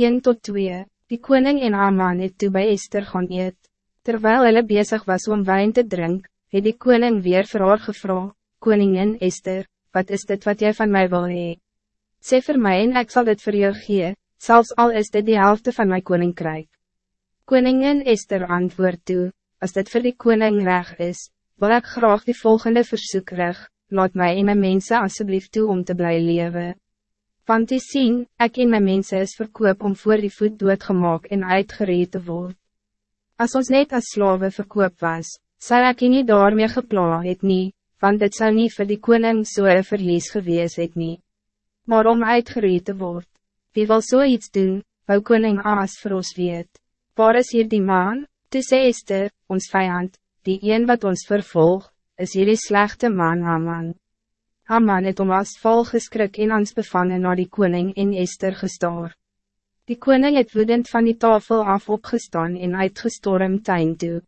1 tot 2, die koning en Haman het toe by Esther gaan eet. Terwijl hulle bezig was om wijn te drinken, het die koning weer vir haar gevra, Koningin Esther, wat is dit wat jij van mij wil hee? Sê vir my en ek sal dit vir jou gee, zelfs al is dit die helft van mijn koninkrijk. Koningin Esther antwoord toe, als dit voor die koning reg is, wil ik graag die volgende verzoek reg, laat mij en mijn mensen alsjeblieft toe om te blijven leven. Want die sien, ek en my mense is verkoop om voor die voet doodgemaak en uitgereed te word. As ons net as slawe verkoop was, sal ek nie daarmee gepla het nie, want dit zou niet voor die koning so een verlies gewees het nie. Maar om uitgereed te word, wie wil so iets doen, wou koning Aas vir ons weet. Waar is hier die man? Toe sê Esther, ons vijand, die een wat ons vervolg, is hier die slechte man Haman. Haman het om as val geskrik en ons bevangen naar die koning en Esther gestaar. Die koning het woedend van die tafel af opgestaan en uitgestorm tuin toe.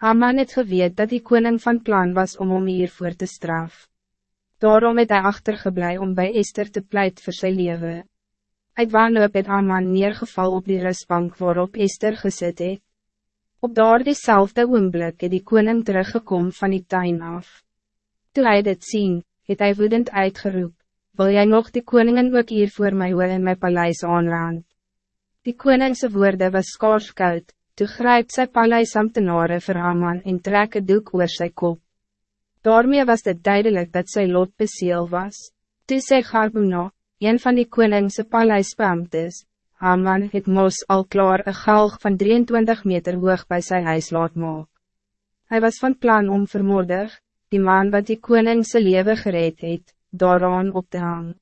Haman het geweet dat die koning van plan was om hom hiervoor te straf. Daarom het hy achtergeblij om bij Esther te pleit voor zijn leven. Uit wanhoop het Haman neergeval op die rustbank waarop Esther gezet het. Op daar diezelfde oomblik het die koning teruggekom van die tuin af. Toen hij dit zien, het hij woedend uitgeroep, wil jij nog die koningin ook hier voor mij wil in mijn paleis aanraan? Die koningse woorde was skaars koud, toe grijpt sy paleisambtenare vir Haman en trek een doek oor sy kop. Daarmee was het duidelijk dat sy lot beseel was. Toe sê Garbuna, een van die koningse paleisbeamtes, Haman het mos al klaar een galg van 23 meter hoog bij zijn huis laat maak. Hij was van plan om vermoordig, die man wat die koningse leven gereed het, daaraan op te hang.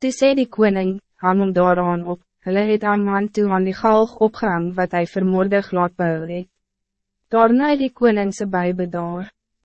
Toe sê die koning, hang om daaraan op, hulle het aan man toe aan die galg opgehang wat hij vermoordig laat bouw het. Daarna het die koningse bij bedaar.